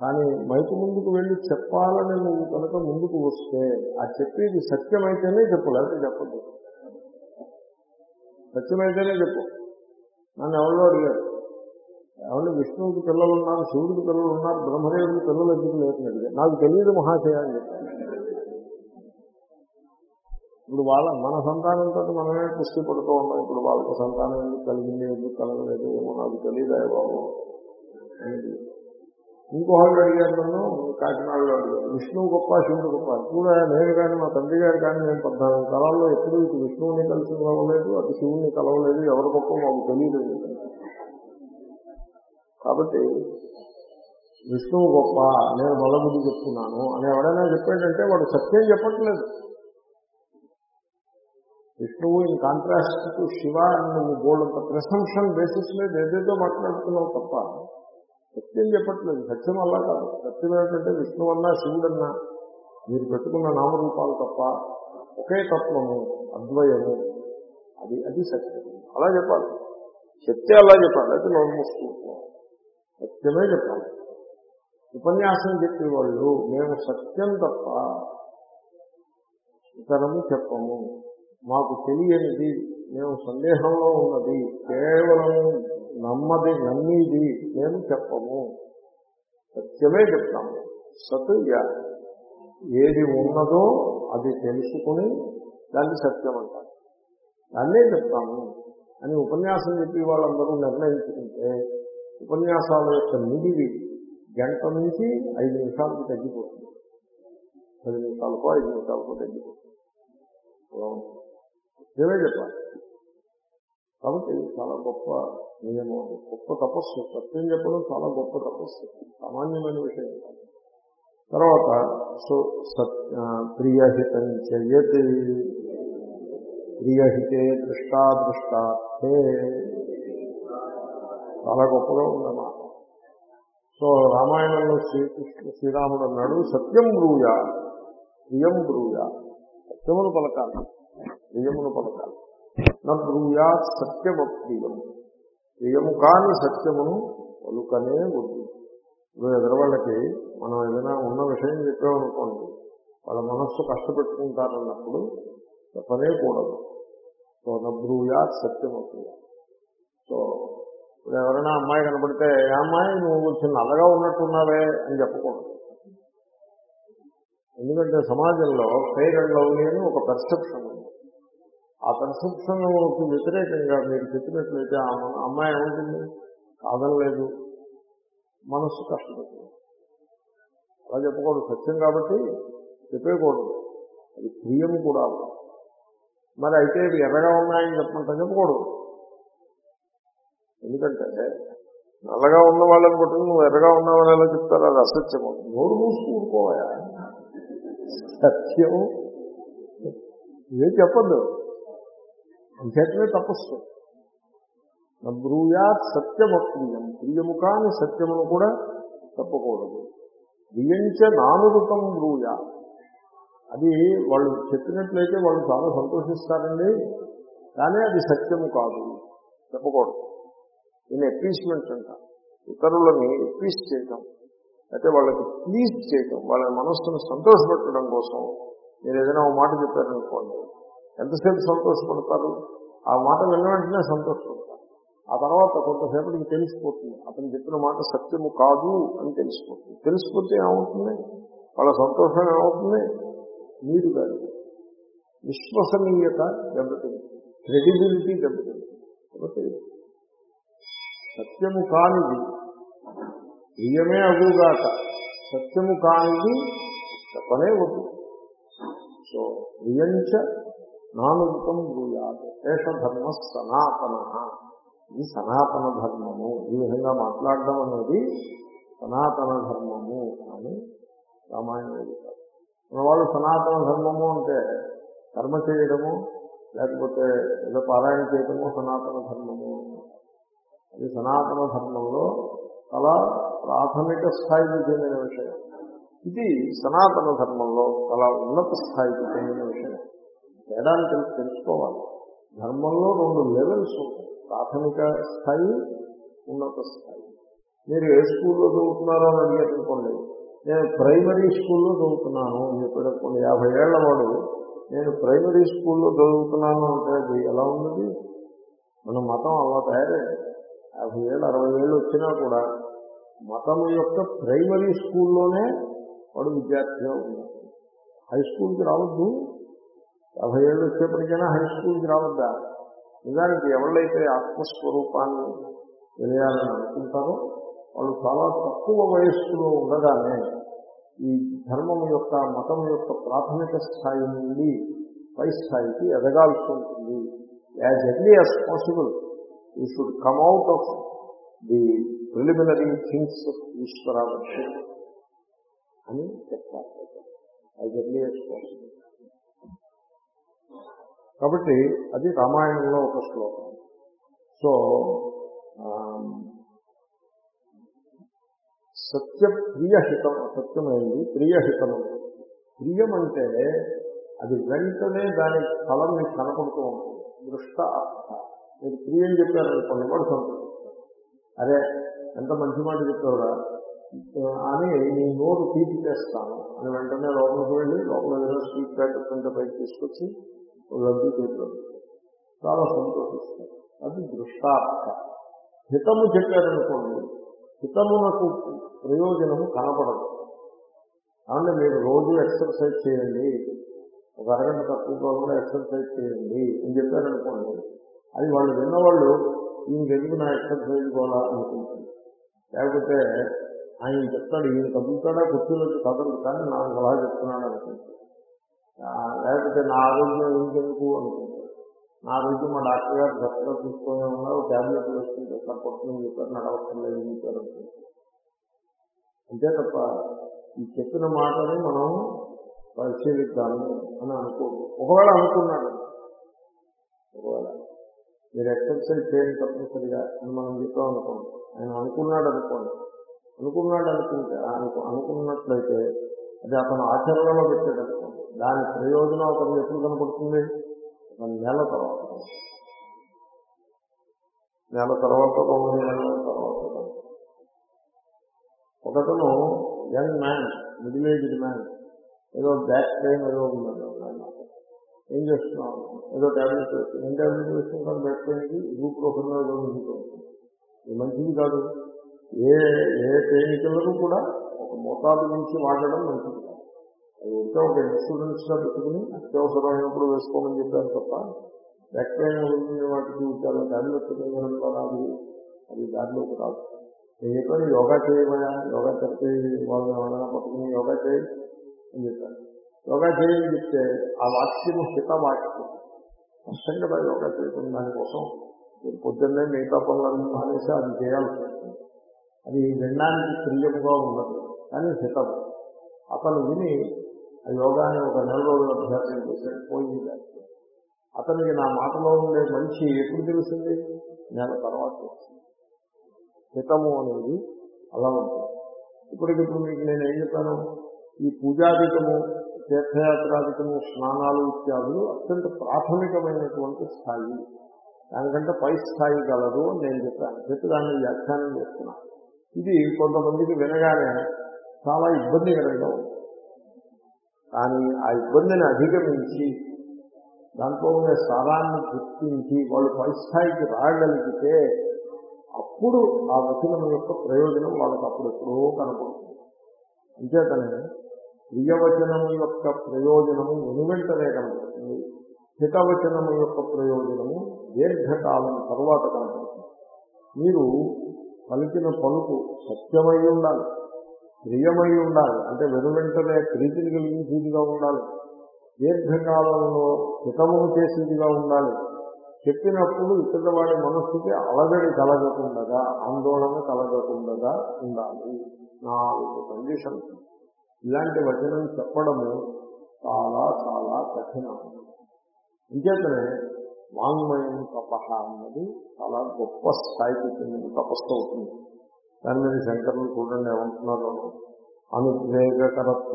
కానీ మైకు ముందుకు వెళ్ళి చెప్పాలని నువ్వు కనుక ముందుకు వస్తే ఆ చెప్పేది సత్యమైతేనే చెప్పు లేకపోతే చెప్పదు సత్యమైతేనే చెప్పు. నన్ను ఎవరో అడిగారు? ఎవరు విష్ణువుకి పిల్లలు ఉన్నారు శివుడికి పిల్లలు ఉన్నారు బ్రహ్మదేవుడికి పిల్లలు ఎందుకు లేదని అడిగారు. నాకు తెలియదు మహాశయ అని చెప్పాను ఇప్పుడు వాళ్ళ మన సంతానంతో మనమే పుష్టి పడుతూ ఉన్నాం. ఇప్పుడు వాళ్ళకి సంతానం ఎందుకు కలిగింది ఎందుకు కలగలేదు ఏమో నాకు తెలియదా బాబు అనేది అడిగారు నన్ను కాకినాడలో అడిగారు విష్ణువు గొప్ప శివుడు గొప్ప. కూడా నేను కానీ మా తండ్రి గారు కానీ నేను పద్నాలుగు కాలాల్లో ఎప్పుడు ఇటు విష్ణువుని కలిసి కలవలేదు అటు శివుణ్ణి కలవలేదు ఎవరి గొప్ప మాకు తెలియదు కాబట్టి విష్ణువు గొప్ప నేను బలబుద్ధి చెప్తున్నాను అని ఎవడైనా చెప్పాడంటే వాడు సత్యం చెప్పట్లేదు. విష్ణువు ఇన్ కాంట్రాస్ట్ టు శివ అని నువ్వు బోర్డంత ప్రిసంప్షన్ బేసిస్ మీద ఏదేదో మాట్లాడుతున్నావు తప్ప సత్యం చెప్పట్లేదు. సత్యం అలా కాదు. సత్యం ఏంటంటే విష్ణువు అన్నా శివుడన్నా మీరు పెట్టుకున్న నామరూపాలు తప్ప ఒకే తత్వము అద్వయము అది అది సత్యం. అలా చెప్పాలి. చెప్తే అలా చెప్పాలి. అయితే నోరు సత్యమే చెప్పాలి. ఉపన్యాసం చెప్పే వాళ్ళు మేము సత్యం తప్ప ఇతరము చెప్పము. మాకు తెలియనిది మేము సందేహంలో ఉన్నది కేవలం నమ్మది నమ్మిది మేము చెప్పము. సత్యమే చెప్తాము. సత్య ఏది ఉన్నదో అది తెలుసుకుని దాన్ని సత్యం అంటారు. దాన్నే చెప్తాము. అని ఉపన్యాసం చెప్పి వాళ్ళందరూ నిర్ణయించుకుంటే ఉపన్యాసాల యొక్క నిడివి గంట నుంచి ఐదు నిమిషాలకు తగ్గిపోతుంది. పది నిమిషాలకో ఐదు నిమిషాలకో తగ్గిపోతుంది. అలా ఉంటుంది. నిజమే చెప్పాలి. కాబట్టి చాలా గొప్ప నియమం. అది. గొప్ప తపస్సు. సత్యం చెప్పడం చాలా గొప్ప తపస్సు. సామాన్యమైన విషయం కాదు. తర్వాత సో సత్ ప్రియహితం చెయ్యతి. ప్రియహితే దృష్టాదృష్టార్థే చాలా గొప్పగా ఉందన్నమాట సో రామాయణంలో శ్రీకృష్ణ శ్రీరాముడు అన్నాడు సత్యం బ్రూయ. ప్రియం బ్రూయ. సత్యమును పలకాలి. ప్రియమును పలకాలి. నా బ్రూయాత్ సత్యమప్రియం. ప్రియము కాని సత్యమును పలుకనే వద్దు. ఇప్పుడు ఎదరవాళ్ళకి మనం ఏదైనా ఉన్న విషయం చెప్పామనుకోండి వాళ్ళ మనస్సు కష్టపెట్టుకుంటారన్నప్పుడు చెప్పనే కూడదు. సో నా బ్రూయాత్ సత్యమప్రియ. సో ఇప్పుడు ఎవరైనా అమ్మాయి కనపడితే ఏ అమ్మాయి నువ్వు చిన్న అలగా ఉన్నట్టున్నావే అని చెప్పకూడదు. ఎందుకంటే సమాజంలో ఫెయిర్ అండ్ లవ్లీ అని ఒక పర్సెప్షన్ ఆ పర్సెప్షన్కి వ్యతిరేకంగా మీరు చెప్పినట్లయితే ఆ అమ్మ- అమ్మాయి ఏముంటుంది? కాదనలేదు. మనస్సు కష్టపడుతుంది. అలా చెప్పకూడదు. సత్యం కాబట్టి చెప్పేయకూడదు. అది ప్రియము కూడా మరి అయితే ఇవి ఎర్రగా ఉన్నాయని చెప్పమంటే చెప్పకూడదు. ఎందుకంటే నల్లగా ఉన్న వాళ్ళని పట్టుకుని నువ్వు ఎర్రగా ఉన్నావని ఎలా చెప్తారు? అది అసత్యము. నోరు మూసుకూరుకోవా సత్యం. ఏం చెప్పద్దు. అంచేతనే తపస్సు. బ్రూయాత్ సత్యమప్రియం. ప్రియము కాని సత్యమును కూడా తప్పకూడదు. ప్రియంచ నానురుతం బ్రూయా. అది వాళ్ళు చెప్పినట్లయితే వాళ్ళు చాలా సంతోషిస్తారండి. కానీ అది సత్యము కాదు. చెప్పకూడదు నేను ఎప్పీస్మెంట్ అంట. ఇతరులని ఎప్పీస్ చేయటం. అయితే వాళ్ళకి ప్లీజ్ చేయటం. వాళ్ళ మనస్సును సంతోషపెట్టడం కోసం మీరు ఏదైనా ఒక మాట చెప్పారనుకోండి. ఎంతసేపు సంతోషపడతారు? ఆ మాట విన్న వెంటనే సంతోషపడతారు. ఆ తర్వాత కొంతసేపటికి తెలిసిపోతుంది. అతను చెప్పిన మాట సత్యము కాదు అని తెలిసిపోతుంది. తెలిసిపోతే ఏమవుతుంది? వాళ్ళ సంతోషం ఏమవుతుంది? మీరు కాదు విశ్వసనీయత దెబ్బతింటుంది క్రెడిబిలిటీ దెబ్బతింటుంది కాబట్టి సత్యము కానిది ప్రియమే అగుగాక సత్యము కానిది చెప్పనే వద్దు. సో ప్రియంచ నానుతం బ్రూయాత్ ఏష ధర్మ సనాతన. ఇది సనాతన ధర్మము ఈ విధంగా మాట్లాడడం అనేది సనాతన ధర్మము అని రామాయణం చెప్తారు మన వాళ్ళు సనాతన ధర్మము అంటే కర్మ చేయడము లేకపోతే ఏదో పారాయణ చేయడము సనాతన ధర్మము అది సనాతన ధర్మంలో చాలా ప్రాథమిక స్థాయికి చెందిన విషయం. ఇది సనాతన ధర్మంలో చాలా ఉన్నత స్థాయికి చెందిన విషయం. తేడాన్ని తెలుసు తెలుసుకోవాలి. ధర్మంలో రెండు లెవెల్స్ ఉంటాయి. ప్రాథమిక స్థాయి ఉన్నత స్థాయి. మీరు ఏ స్కూల్లో చదువుతున్నారో అని అడిగేటనుకోండి నేను ప్రైమరీ స్కూల్లో చదువుతున్నాను అని చెప్పేటప్పుడు యాభై ఏళ్ళ వాడు నేను ప్రైమరీ స్కూల్లో చదువుతున్నాను అంటే అది ఎలా ఉన్నది? మన మతం అలా తయారైంది యాభై ఏళ్ళు అరవై ఏళ్ళు వచ్చినా కూడా మతం యొక్క ప్రైమరీ స్కూల్లోనే వాడు విద్యార్థిగా ఉన్నాడు. హై స్కూల్కి రావద్దు. యాభై ఏళ్ళు వచ్చేప్పటికైనా హై స్కూల్కి రావద్దా? నిజానికి ఎవళ్ళైతే ఆత్మస్వరూపాన్ని తెలియాలని అనుకుంటారో వాళ్ళు చాలా తక్కువ వయస్సులో ఉండగానే ఈ ధర్మం యొక్క మతం యొక్క ప్రాథమిక స్థాయి నుండి పై స్థాయికి ఎదగాల్సి ఉంటుంది. As early as possible you should come out of the preliminary things of ఈశ్వరావర్షిప్ అని చెప్తారు యాజ్ ఎర్లీ యాజ్ పాసిబుల్ కాబట్టి అది రామాయణంలో ఒక శ్లోకం. సో సత్య ప్రియహితం సత్యమైంది ప్రియహితము ప్రియం అంటే అది వెంటనే దాని ఫలం మీకు కనపడుతూ ఉంటుంది. దృష్ట అర్థ మీరు ప్రియం చెప్పారనుకోండి వాడు సంతోషిస్తారు అరే ఎంత మంచి మాట చెప్పావురా? అని నీ నోరు తీపి చేస్తాను అని వెంటనే లోపలికి వెళ్ళి లోపల ఏదో స్వీట్ ప్యాకెట్ ఉంటే పైకి తీసుకొచ్చి లడ్డు చేతిలో చాలా సంతోషిస్తారు అది దృష్టార్థ హితము చెప్పారనుకోండి హితమునకు ప్రయోజనము కనపడదు కాబట్టి మీరు రోజు ఎక్సర్సైజ్ చేయండి. ఒక అరగంట తక్కువ కూడా ఎక్సర్సైజ్ చేయండి అని చెప్పారనుకోండి అది వాళ్ళు విన్నవాళ్ళు ఈయనకి ఎందుకు నా ఎక్సర్సైజ్ కూడా అనుకుంటుంది లేకపోతే ఆయన చెప్తాడు ఈయన కదులుతాడా కుర్చీలోకి కదలదు కానీ నాకు అలా చెప్తున్నాడు అనుకుంటాడు లేకపోతే నా ఆరోగ్యం ఇంకెందుకు అనుకుంటాడు నా ఆరోగ్యం మా డాక్టర్ గారు చక్కగా చూసుకొని ఉన్నారు ట్యాబ్లెట్ వేసుకుంటే సరిపడుతుందని చెప్పారు నడవటం లేదు చెప్పారు అంతే. తప్ప ఈ చెప్పిన మాటని మనం పరిశీలిద్దాము అని అనుకోదు ఒకవేళ అనుకున్నాడు ఒకవేళ మీరు ఎక్సర్సైజ్ చేయండి తప్పనిసరిగా అని మనం చెప్పాం అనుకోండి. ఆయన అనుకున్నాడు అనుకోండి. అనుకున్నాడు అనుకుంటే అనుకు అనుకున్నట్లయితే అది అతను ఆచరణలో పెట్టాడు అనుకోండి. దాని ప్రయోజనం అతను ఎప్పుడు కనపడుతుంది? ఒక నెల తర్వాత. నెల తర్వాత రెండు నెలల తర్వాత. ఒకతను young man middle aged man ఏదో బ్యాక్ పెయిన్ ఏదో ఉందండి ఏం చేస్తున్నాం ఏదో ట్యాబ్లెట్ ఏం ట్యాబ్లెట్ వేసుకుంటాం బ్యాక్ పెయిన్కి గ్రూప్ రూపంలో ఏదో ఉంటుంది ఇది మంచిది కాదు. ఏ ఏ పెయిన్ కిల్లరు కూడా ఒక మోతాదు నుంచి వాడడం మంచిది. కాదు అది ఉంటే ఒక ఇన్సూరెన్స్గా పెట్టుకుని అత్యవసరమైనప్పుడు వేసుకోమని చెప్పారు తప్ప బ్యాక్ పెయిన్ ఉంటుంది వాటికి చాలా ట్యాబ్లెట్ రాదు. అది దారిలోకి రాదు. నేను చెప్పాను యోగా చేయమయా? యోగా చెప్తే వాళ్ళని ఎవరైనా పట్టుకుని యోగా చేయి అని చెప్పాను యోగా చేయని చెప్తే ఆ వాక్యము హిత వాక్యం కష్టం కదా యోగా చేయకుండా దానికోసం మీరు పొద్దున్నే మిగతా పనులను మానేసి అది చేయాల్సి వస్తుంది. అది వినడానికి ప్రియముగా ఉండదు. కానీ హితం అతను విని ఆ యోగాని ఒక నెల రోజులు అభ్యాసం చేశాడు. పోయింది అతనికి నా మాటలో ఉండే మంచి ఎప్పుడు తెలిసింది? నెల తర్వాత హితము అనేది అలా ఉంటుంది. ఇప్పటికిప్పుడు మీకు నేను ఏం చెప్పాను ఈ పూజాధికము తీర్థయాత్రాధికము స్నానాలు ఇత్యాదులు అత్యంత ప్రాథమికమైనటువంటి స్థాయి. దానికంటే పై స్థాయి గలదు అని నేను చెప్పాను. చెప్పి దాన్ని వ్యాఖ్యానం చేస్తున్నాను. ఇది కొంతమందికి వినగానే చాలా ఇబ్బందికరంగా ఉంది. కానీ ఆ ఇబ్బందిని అధిగమించి దాంట్లో ఉండే సారాన్ని గుర్తించి వాళ్ళు పై స్థాయికి రాగలిగితే అప్పుడు ఆ వచనం యొక్క ప్రయోజనం వాళ్ళకి అప్పుడెప్పుడో కనపడుతుంది. అంచేతనే ప్రియవచనం యొక్క ప్రయోజనము వెనువెంటనే కనపడుతుంది. హితవచనము యొక్క ప్రయోజనము దీర్ఘకాలం తర్వాత కనపడుతుంది. మీరు పలికిన పలుకు సత్యమై ఉండాలి. ప్రియమై ఉండాలి. అంటే వెనువెంటనే ప్రీతిని కలిగించేదిగా ఉండాలి. దీర్ఘకాలంలో హితము చేసేదిగా ఉండాలి. చెప్పినప్పుడు ఇతర వాడి మనస్సుకి అలగడి కలగకుండా ఆందోళన కలగకుండా ఉండాలి. నాలుగు కండిషన్స్. ఇలాంటి వచనం చెప్పడము చాలా చాలా కఠినం. ఇంకేతనే వాంగ్మయం తపహ అన్నది చాలా గొప్ప స్థాయికి చెందిన తపస్సు అవుతుంది. దాని మీద శంకరులు చూడండి ఏమంటున్నారు? అనుద్వేగకరత్వాదిధర్మై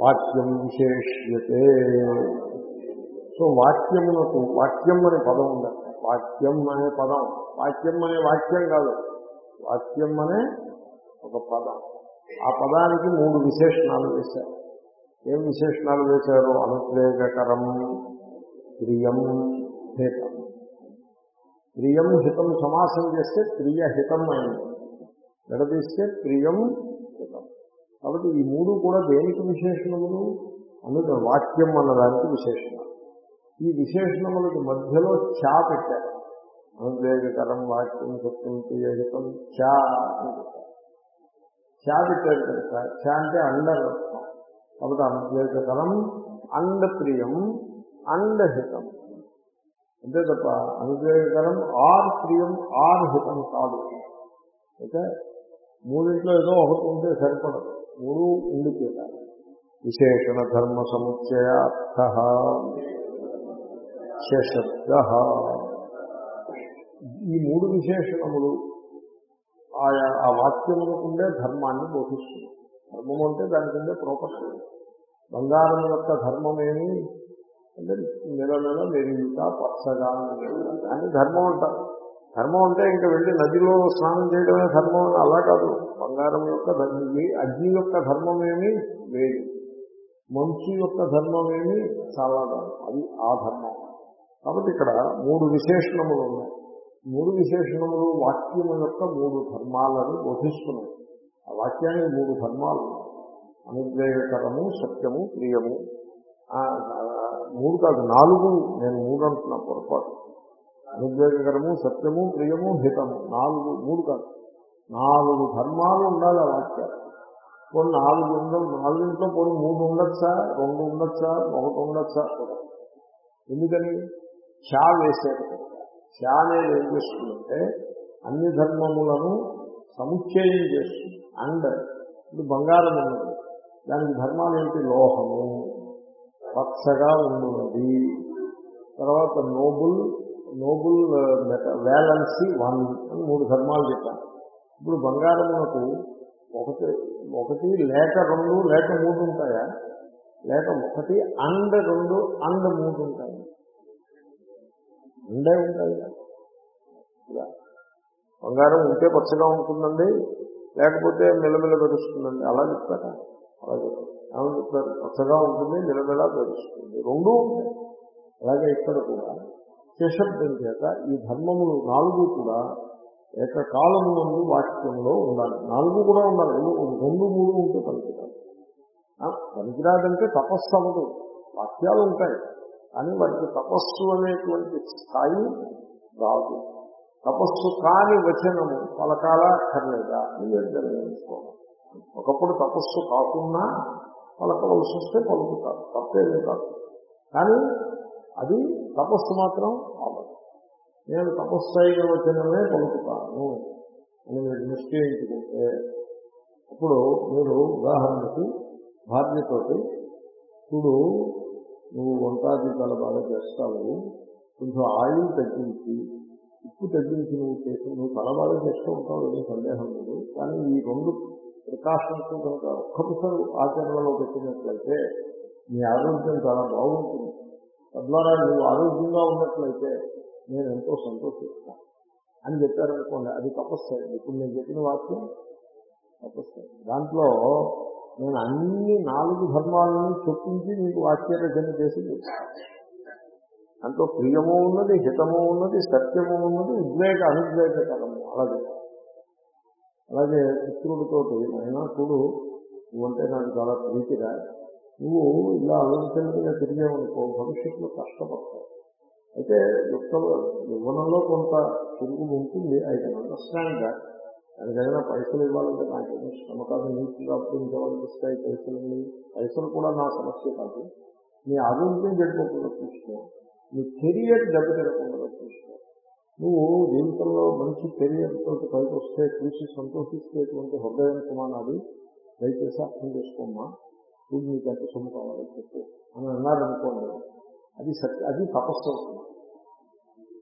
వాక్యం విశేష్యతే. సో వాక్యమునకు వాక్యం అనే పదం ఉంది వాక్యం అనే పదం. వాక్యం అనే వాక్యం కాదు. వాక్యం అనే ఒక పదం. ఆ పదానికి మూడు విశేషణాలు వేశారు. ఏం విశేషణాలు వేశారు? అనుద్వేగకరం ప్రియం హితం ప్రియం హితం సమాసం చేస్తే ప్రియ హితం అయింది విడదీస్తే ప్రియం హితం. కాబట్టి ఈ మూడు కూడా దేనికి విశేషణములు? అందుకే వాక్యం అన్నదానికి విశేషణం. ఈ విశేషణములకి మధ్యలో చా పెట్టారు. అనుద్వేగకరం వాక్యం సత్యం ప్రియహితం చా అని పెట్టారు. చా పెట్టారు కనుక చా అంటే అండర్ అర్థం కాబట్టి అనుద్వేగకరం అండ్ ప్రియం అండ్ హితం అంతే తప్ప అనుగ్రహకరం ఆర్ ప్రియం ఆర్ హితం కాదు. ఓకే? మూడింట్లో ఏదో ఒకటి ఉంటే సరిపడదు. మూడు ఉండి విశేషణ ధర్మ సముచ్చయార్థ శశబ్ద. ఈ మూడు విశేషణములు ఆయా ఆ వాక్యములకు ఉండే ధర్మాన్ని బోధిస్తుంది. ధర్మం అంటే దానికి ఉండే ప్రాపర్టీ బంగారం యొక్క ధర్మమేమి? నెల నెల మెరుగుతా పచ్చగా అని ధర్మం అంటారు ధర్మం అంటే ఇంకా వెళ్ళి నదిలో స్నానం చేయడమే ధర్మం అని అలా కాదు. బంగారం యొక్క ధర్మం అగ్ని యొక్క ధర్మం ఏమి? వేడి మంచు యొక్క ధర్మం ఏమి? చాలా అది ఆ ధర్మం. కాబట్టి ఇక్కడ మూడు విశేషణములు ఉన్నాయి. మూడు విశేషణములు వాక్యము యొక్క మూడు ధర్మాలను బోధిస్తున్నాయి. ఆ వాక్యానికి మూడు ధర్మాలు అనుగ్రహకరము సత్యము ప్రియము. మూడు కాదు నాలుగు నేను మూడు అంటున్నా పొరపాటు. అనుద్వేగకరము సత్యము ప్రియము హితము. నాలుగు మూడు కాదు. నాలుగు ధర్మాలు ఉండాలి ఆ వాక్యాలు. కొన్ని నాలుగు ఉండవు నాలుగింట్లో కొన్ని మూడు ఉండొచ్చా? రెండు ఉండొచ్చా? ఒకటి ఉండొచ్చా? ఎందుకని? చా వేసేది. చా అనేది ఏం చేస్తుందంటే అన్ని ధర్మములను సముచ్చయం చేస్తుంది. అండ్ ఇప్పుడు బంగారం ఉన్నది దానికి ధర్మాలు ఏంటి? లోహము. పచ్చగా ఉన్నది తర్వాత నోబుల్ నోబుల్ వ్యాలెన్సీ వన్ అని మూడు ధర్మాలు చెప్పాను ఇప్పుడు బంగారమునకు ఒకటి ఒకటి లేక రెండు లేక మూడు ఉంటాయా? లేక ఒకటి అండ్ రెండు అండ్ మూడు ఉంటాయి. అండే ఉంటాయి. బంగారం ఉంటే పచ్చగా ఉంటుందండి లేకపోతే మెల్లమెల్ల పెరుస్తుందండి అలా చెప్తారా? అలా చెప్తారు ఏమని చెప్తారు పచ్చగా ఉంటుంది నిలమిలా పెరుస్తుంది రెండూ ఉంటాయి. అలాగే ఇక్కడ కూడా శశబ్దం చేత ఈ ధర్మములు నాలుగు కూడా ఏకకాలము ముందు వాక్యంలో ఉండాలి. నాలుగు కూడా ఉండాలి. రెండు మూడు ఉంటే పనికిరాదు. పనికిరాదంటే తపస్సు అవ్వదు. వాక్యాలు ఉంటాయి. కానీ వాటికి తపస్సు అనేటువంటి స్థాయి రాదు. తపస్సు కాని వచనము పలకాల అక్కర్లేదా? అని మీరు నిర్ణయించుకోవాలి ఒకప్పుడు తపస్సు కాకుండా పలకవలసి వస్తే పలుకుతారు తప్పేమీ కాదు. కానీ అది తపస్సు మాత్రం అవ్వదు నేను తపస్సు అయిన వచనమే పలుకుతాను అని మీరు నిశ్చయించుకుంటే అప్పుడు మీరు ఉదాహరణకి భార్యతోటి ఇప్పుడు నువ్వు వంటాది చాలా బాగా చేస్తావు కొంచెం ఆయిల్ తగ్గించి ఉప్పు తగ్గించి నువ్వు చేసి నువ్వు చాలా బాగా చేస్తూ ఉంటావు ఏమీ సందేహం లేదు. కానీ ఈ రెండు ప్రికాషన్స్ కనుక ఒక్కసారి ఆచరణలో పెట్టినట్లయితే నీ ఆరోగ్యం చాలా బాగుంటుంది. తద్వారా నువ్వు ఆరోగ్యంగా ఉన్నట్లయితే నేను ఎంతో సంతోషిస్తాను. అని చెప్పారనుకోండి అది తపస్సు ఇప్పుడు నేను చెప్పిన వాక్యం తపస్సు దాంట్లో నేను అన్ని నాలుగు ధర్మాలను చొప్పించి మీకు వాక్యరచన చేసి ఎంతో దాంట్లో ప్రియము ఉన్నది హితము ఉన్నది సత్యము ఉన్నది ఉద్వేగ అనుద్వేగకరము అలాగే అలాగే పుత్రుడితోటి అయినా చూడు నువ్వంటే నాకు చాలా ప్రీతిగా నువ్వు ఇలా ఆలోచనగా తిరిగేవనుకో భవిష్యత్తులో కష్టపడతావు. అయితే యొక్క యువనంలో కొంత చురుకు ఉంటుంది ఐ కెన్ అండర్స్టాండ్ దాట్ దానికైనా పైసలు ఇవ్వాలంటే నాకేమో శ్రమ కాదు నీకు అప్పించవాళ్ళకి పైసలని పైసలు పైసలు కూడా నా సమస్య కాదు. నీ ఆరోగ్యం గడిపోకుండా చూసుకో. నీ కెరియర్ దెబ్బతిరకుండా చూసుకో. నువ్వు జీవితంలో మంచి కెరియర్ తోటి పైకి వస్తే చూసి సంతోషిస్తేటువంటి హృదయం నాది దయచేసి అర్థం చేసుకోమ్మా. నువ్వు నీకు ఎంత సొమ్ము కావాలని చెప్పు. అని అన్నారనుకోండి అది సత్య అది తపస్సు అవుతుంది.